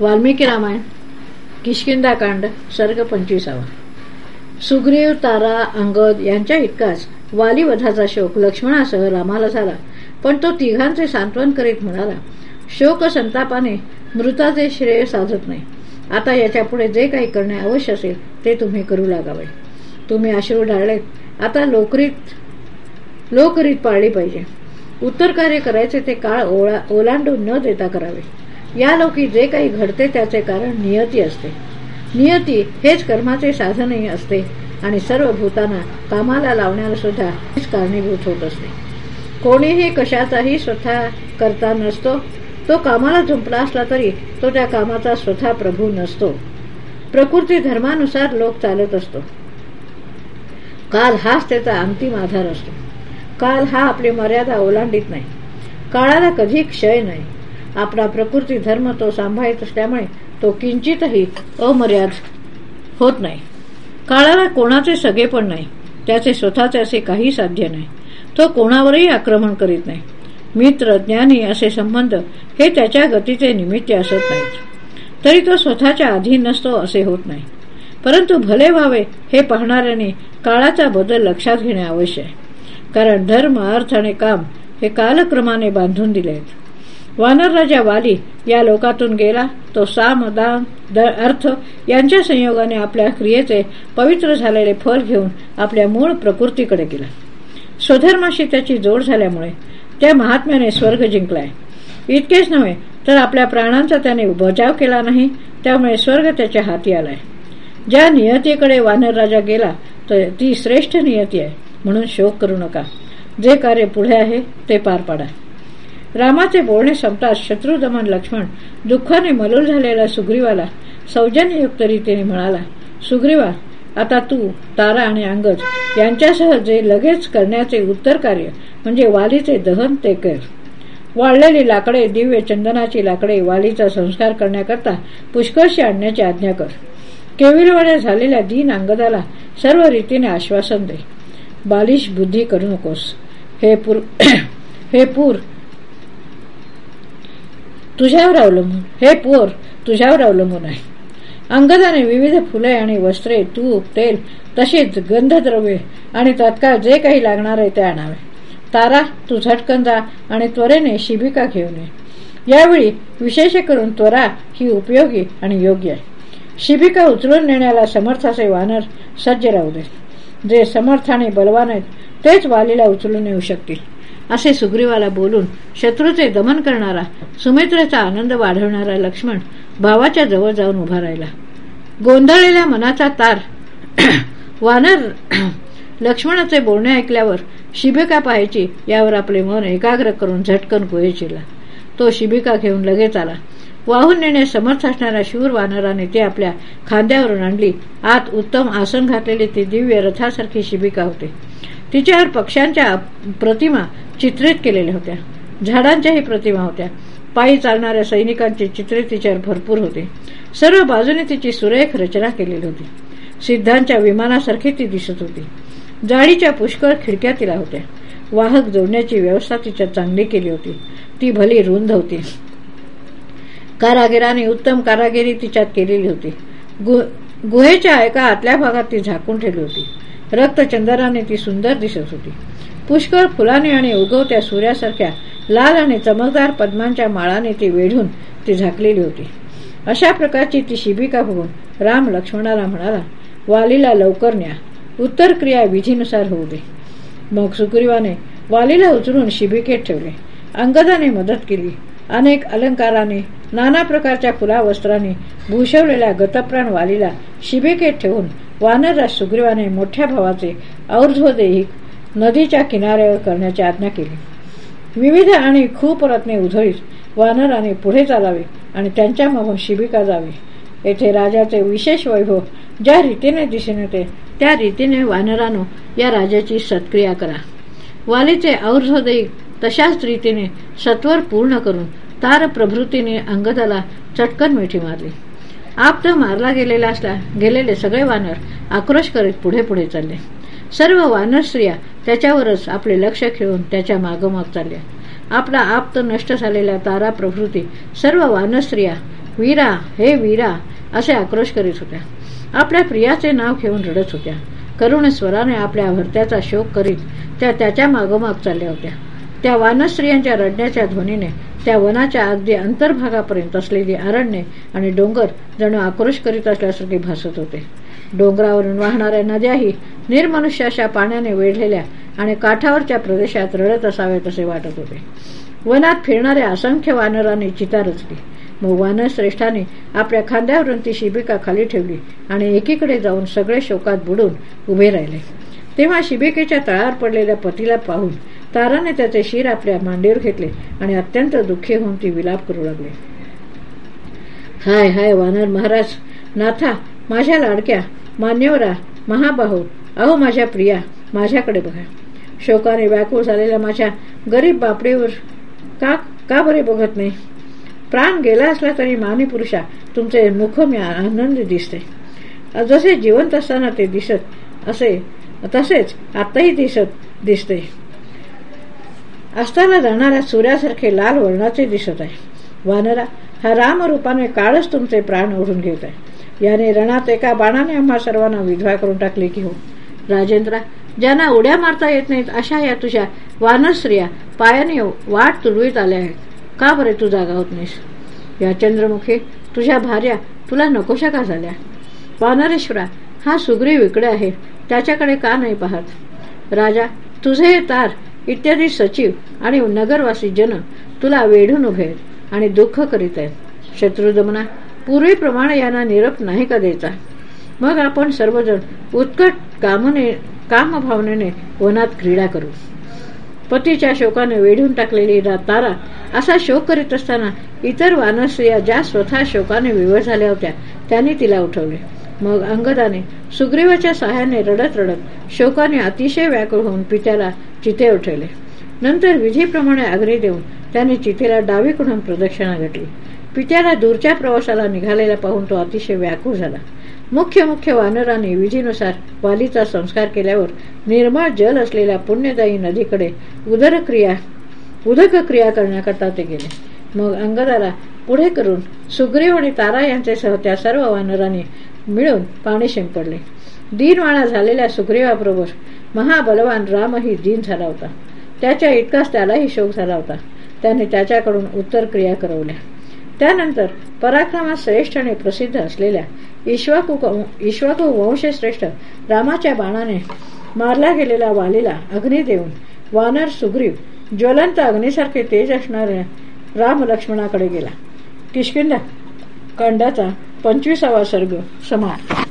वाल्मिकी रामायण किशकिंदाकांड सर्ग पंचवीसावा. सुग्रीव तारा अंगद यांच्या इतकाच वालीवधाचा शोक लक्ष्मणासह रामाला झाला. पण तो तिघांचे सांत्वन करीत म्हणाला शोक संतापाने मृताचे श्रेय साधत नाही. आता याच्यापुढे जे काही करणे अवश्य असेल ते तुम्ही करू लागावे. तुम्ही अश्रू ढाळलेत आता लोकरीत लोकरीत पाळली पाहिजे. उत्तर कार्य करायचे ते काळ ओला ओलांडून न देता करावे. या लोकी जे काही घडते त्याचे कारण नियती असते. नियती हेच कर्माचे साधनही असते आणि सर्व भूतांना कामाला लावण्याला सुद्धा कारणीभूत होत असते. कोणीही कशाचाही स्वतः करता नसतो तो कामाला झुंपला असला तरी तो त्या कामाचा स्वतः प्रभू नसतो. प्रकृती धर्मानुसार लोक चालत असतो. काल हाच त्याचा अंतिम आधार असतो. काल हा आपली मर्यादा ओलांडीत नाही. काळाला कधी क्षय नाही. आपला प्रकृती धर्म तो सांभाळत असल्यामुळे तो किंचितही अमर्याद होत नाही. काळाला कोणाचे सगळे पण नाही. त्याचे स्वतःचे असे काही साध्य नाही. तो कोणावरही आक्रमण करीत नाही. मित्र ज्ञानी असे संबंध हे त्याच्या गतीचे निमित्त असत नाहीत. तरी तो स्वतःच्या अधीन नसतो असे होत नाही. परंतु भले व्हावे हे पाहणाऱ्याने काळाचा बदल लक्षात घेणे आवश्यक आहे. कारण धर्म अर्थ आणि काम हे कालक्रमाने बांधून दिले आहेत वानर राजा वाली या लोकातून गेला. तो साम दान अर्थ यांच्या संयोगाने आपल्या क्रियेचे पवित्र झालेले फल घेऊन आपल्या मूळ प्रकृतीकडे गेला. स्वधर्माशी त्याची जोड झाल्यामुळे त्या महात्म्याने स्वर्ग जिंकलाय. इतकेच नव्हे तर आपल्या प्राणांचा त्याने बचाव केला नाही त्यामुळे स्वर्ग त्याच्या हाती आलाय. ज्या नियतीकडे वानर राजा गेला तर ती श्रेष्ठ नियती आहे म्हणून शोक करू नका. जे कार्य पुढे आहे ते पार पाडा. रामाचे बोलणे संपताच शत्रुदमन लक्ष्मण दुःखाने मलूल झालेला सुग्रीवाला सौजन्ययुक्त रीतीने म्हणाला सुग्रीवा आता तू तारा आणि अंगज यांच्यासह जे लगेच करण्याचे उत्तर कार्य म्हणजे वालीचे दहन ते कर. वाळलेली लाकडे दिव्य चंदनाची लाकडे वालीचा संस्कार करण्याकरता पुष्कळशी आणण्याची आज्ञा कर. केविलवाड्या झालेल्या दीन अंगदाला सर्व रीतीने आश्वासन दे. बालिश बुद्धी करू नकोस. हे पूर हे पूर तुझ्यावर अवलंबून. हे पोर तुझ्यावर अवलंबून आहे. अंगदाने विविध फुले आणि वस्त्रे तूप तेल तशीच गंधद्रव्ये आणि तत्काळ जे काही लागणार आहे ते आणावे. तारा तू झटकन जा आणि त्वरेने शिबिका घेऊन ये. यावेळी विशेष करून त्वरा ही उपयोगी आणि योग्य आहे. शिबिका उचलून नेण्याला समर्थ असे वानर सज्ज राहू दे. जे समर्थाने बलवान आहेत तेच वालीला उचलून येऊ शकतील. असे सुग्रीवाला बोलून शत्रूचे दमन करणारा सुमित्रेचा आनंद वाढवणारा लक्ष्मण भावाच्या जवळ जाऊन उभा राहिला. गोंधळलेल्या मनाचा तार वानर लक्ष्मणाचे बोलणे ऐकल्यावर शिबिका पाहायची यावर आपले मन एकाग्र करून झटकन गुहेचिला तो शिबिका घेऊन लगेच आला. वाहून नेणे समर्थ असणाऱ्या शूर वानराने ते आपल्या खांद्यावरून आणली. आत उत्तम आसन घातलेली ती दिव्य रथासारखी शिबिका होते. तिच्यावर पक्ष्यांच्या प्रतिमा चित्रित केलेल्या होत्या. झाडांच्याही प्रतिमा होत्या. पायी चालणाऱ्या सैनिकांची चित्रे तिच्यावर भरपूर होते. सर्व बाजूने तिची सुरेख रचना केलेली होती. सिद्धांच्या विमानासारखी ती दिसत होती. जाळीच्या पुष्कळ खिडक्या तिला होत्या. वाहक जोडण्याची व्यवस्था तिच्या चांगली केली होती. ती भली रुंद होती. कारागिराने उत्तम कारागिरी तिच्यात केलेली होती. गुहेच्या एका आतल्या भागात ती झाकून ठेवली होती. रक्तचंदराने ती सुंदर दिसत होती. पुष्कळ फुलाने आणि उगवत्या सूर्यासारख्या लाल आणि चमकदार पद्मांच्या माळाने ती वेढून ती झाकलेली होती. अशा प्रकारची ती शिबिका बघून राम लक्ष्मणाला म्हणाला वालीला लवकर न्या. उत्तर क्रिया विधीनुसार होऊ दे. मग सुग्रीवाने वालीला उचलून शिबिकेत ठेवले. अंगदाने मदत केली. अनेक अलंकाराने नाना प्रकारच्या फुला वस्त्राने भूषवलेल्या गतप्राण वालीला शिबिकेत ठेवून वानरराज सुग्रीवाने मोठ्या भावाचे और्ध्वदेहिक नदीच्या किनाऱ्यावर करण्याची आज्ञा केली. विविध आणि खूप रत्ने उधळीत वानराने पुढे चालावे आणि त्यांच्या मागून शिबिका जावी. येथे राजाचे विशेष वैभव ज्या रीतीने दिसून येते त्या रीतीने वानरानो या राजाची सत्क्रिया करा. वालीचे और्ध्वदेहिक तशाच रीतीने सत्वर पूर्ण करून तार प्रभृतीने अंगदाला चटकन मिठी मारली. आप तर मारला गेलेला असला गेलेले सगळे वानर आक्रोश करीत पुढे पुढे चालले. सर्व वानर स्त्रिया त्याच्यावरच आपले लक्ष खेळून त्याच्या मागोमाग चालल्या. आपला आप तर नष्ट झालेल्या तारा प्रभृती सर्व वानर स्त्रिया वीरा हे वीरा असे आक्रोश करीत होत्या. आपल्या प्रियाचे नाव घेऊन रडत होत्या. करुण स्वराने आपल्या भरत्याचा शोक करीत त्या त्याच्या मागोमाग चालल्या होत्या. त्या वानस्त्रियांच्या रडण्याच्या ध्वनीने त्या वनाच्या अगदी अंतर्भागापर्यंत असलेली अरण्ये आणि डोंगर जणू आक्रोश करीत असल्यासारखे भासत होते. डोंगरावरून वाहणाऱ्या नद्याही निर्मनुष्याच्या पाण्याने वेढलेल्या आणि काठावरच्या प्रदेशात रडत असावेत असे वाटत होते. वनात फिरणाऱ्या असंख्य वानरांनी चिता रचली. मग वानरश्रेष्ठाने आपल्या खांद्यावरून ती शिबिका खाली ठेवली आणि एकीकडे जाऊन सगळे शोकात बुडून उभे राहिले. तेव्हा शिबिकेच्या तळावर पडलेल्या पतीला पाहून ताराने त्याचे शिर आपल्या मांडीवर घेतले आणि अत्यंत दुःखी होऊन ती विलाप करू लागली. हाय हाय वानर महाराज. नाथा माझ्या लाडक्या मान्यवरा महाबाहू. अहो माझ्या प्रिया माझ्याकडे बघा. शोकाने व्याकुळ झालेल्या माझ्या गरीब बापडीवर का का बरे बघत नाही? प्राण गेला असला तरी मानी पुरुषा तुमचे मुख मी आनंदी दिसते. जसे जिवंत असताना ते दिसत असे तसेच आताही दिसत दिसते. असताना जाणाऱ्या सूर्यासारखे लाल वर्णाचे दिसत आहे वानरा हा रामरूपाने काळच तुमचे प्राण ओढून घेत आहे याने रणात एका बाणाने आम्हा सर्वांना विधवा करून टाकले की हो राजेंद्रा ज्यांना उड्या मारता येत नाहीत अशा या तुझ्या वानर स्त्रिया पायाने वाट तुडवीत आल्या आहेत का बरे तू जागा होत नाहीस या चंद्रमुखी तुझ्या भार्या तुला नकोशा का झाल्या वानरेश्वरा हा सुग्रीव इकडे आहे त्याच्याकडे का नाही पाहत राजा तुझे तार इत्यादी सचिव आणि नगरवासी जन तुला वेढून उभे आणि दुःख करीत आहेत. शत्रुदमना पूर्वीप्रमाणे यांना निरप नाही का द्यायचा मग आपण सर्वजण उत्कट कामने कामभावनेने वनात क्रीडा करू. पतीच्या शोकाने वेढून टाकलेली तारा असा शोक करीत असताना इतर वानस्त्रिया ज्या स्वतः शोकाने विवळ झाल्या होत्या त्यांनी तिला उठवले. मग अंगदाने सुग्रीवाच्या सहाय्याने रडत रडत शोकाने अतिशय व्याकुळ होऊन पित्याला चिते उठवले. नंतर विधीप्रमाणे अग्नी देऊन त्याने चितेला डावीकडून प्रदक्षिणा घातली. पित्याला दूरच्या प्रवासाला निघालेला पाहून तो अतिशय व्याकुळ झाला. मुख्य मुख्य वानराने विधीनुसार वालीचा संस्कार केल्यावर निर्मळ जल असलेल्या पुण्यदायी नदीकडे उदरक्रिया उदक क्रिया करण्याकरता ते गेले. मग अंगदाला पुढे करून सुग्रीव आणि तारा यांच्यासह त्या सर्व वानरांनी मिळून पाणी शिंपडले. दिनवाळा झालेल्या सुग्रीवाबरोबर महाबलवान रामही दिन झाला होता. त्याच्या इतकाच त्यालाही शोक झाला होता. त्याने त्याच्याकडून उत्तर क्रिया करवल्या. त्यानंतर पराक्रमात श्रेष्ठ आणि प्रसिद्ध असलेल्या ईश्वाकू ईश्वाकू वंशश्रेष्ठ रामाच्या बाणाने मारला गेलेला वालीला अग्नी देऊन वानर सुग्रीव ज्वलंत अग्नीसारखे तेज असणाऱ्या राम लक्ष्मणाकडे गेला. किशकिंदा कांडाचा पंचवीसावा सर्ग समाप्त.